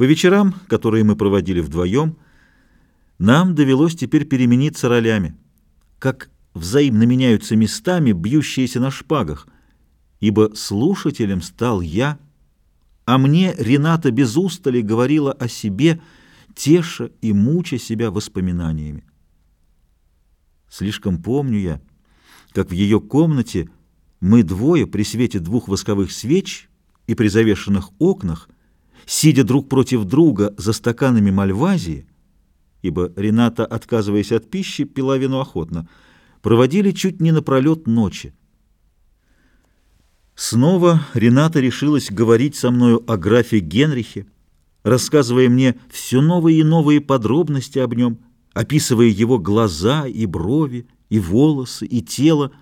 По вечерам, которые мы проводили вдвоем, нам довелось теперь перемениться ролями, как взаимно меняются местами, бьющиеся на шпагах, ибо слушателем стал я, а мне Рената без устали говорила о себе, теша и муча себя воспоминаниями. Слишком помню я, как в ее комнате мы двое при свете двух восковых свеч и при завешенных окнах — сидя друг против друга за стаканами мальвазии, ибо Рената, отказываясь от пищи, пила вино охотно, проводили чуть не напролет ночи. Снова Рената решилась говорить со мною о графе Генрихе, рассказывая мне все новые и новые подробности об нем, описывая его глаза и брови, и волосы, и тело,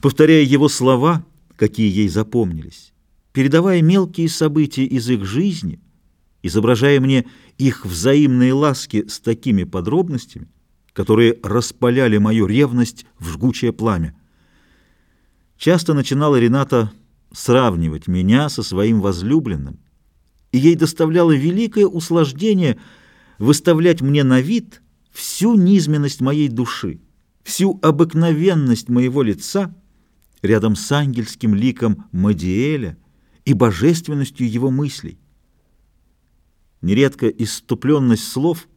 повторяя его слова, какие ей запомнились передавая мелкие события из их жизни, изображая мне их взаимные ласки с такими подробностями, которые распаляли мою ревность в жгучее пламя. Часто начинала Рената сравнивать меня со своим возлюбленным, и ей доставляло великое услаждение выставлять мне на вид всю низменность моей души, всю обыкновенность моего лица рядом с ангельским ликом Мадиэля, и божественностью его мыслей. Нередко иступленность слов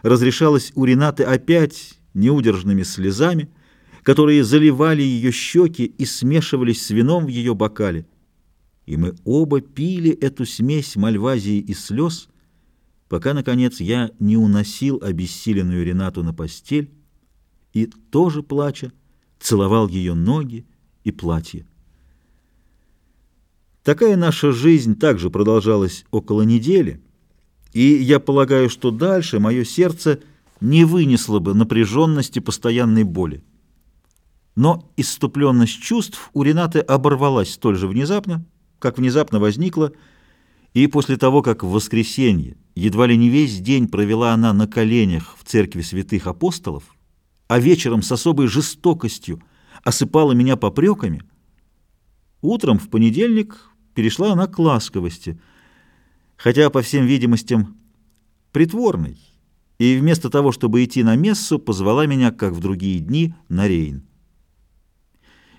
разрешалась у Ренаты опять неудержными слезами, которые заливали ее щеки и смешивались с вином в ее бокале. И мы оба пили эту смесь мальвазии и слез, пока, наконец, я не уносил обессиленную Ренату на постель и, тоже плача, целовал ее ноги и платье. Такая наша жизнь также продолжалась около недели, и я полагаю, что дальше мое сердце не вынесло бы напряженности постоянной боли. Но иступленность чувств у Ренаты оборвалась столь же внезапно, как внезапно возникла, и после того, как в воскресенье едва ли не весь день провела она на коленях в церкви святых апостолов, а вечером с особой жестокостью осыпала меня попреками, утром в понедельник перешла она к ласковости, хотя, по всем видимостям, притворной, и вместо того, чтобы идти на мессу, позвала меня, как в другие дни, на Рейн.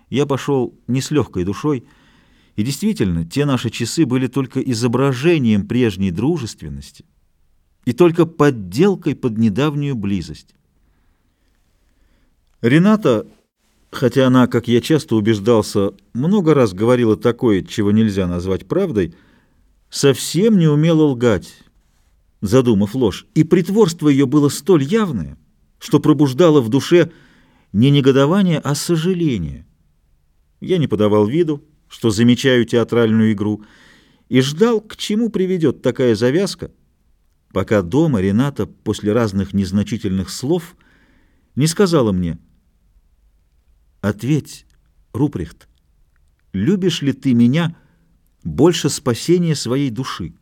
Я пошел не с легкой душой, и действительно, те наши часы были только изображением прежней дружественности и только подделкой под недавнюю близость. Рената Хотя она, как я часто убеждался, много раз говорила такое, чего нельзя назвать правдой, совсем не умела лгать, задумав ложь, и притворство ее было столь явное, что пробуждало в душе не негодование, а сожаление. Я не подавал виду, что замечаю театральную игру, и ждал, к чему приведет такая завязка, пока дома Рената после разных незначительных слов не сказала мне — Ответь, Руприхт, любишь ли ты меня больше спасения своей души?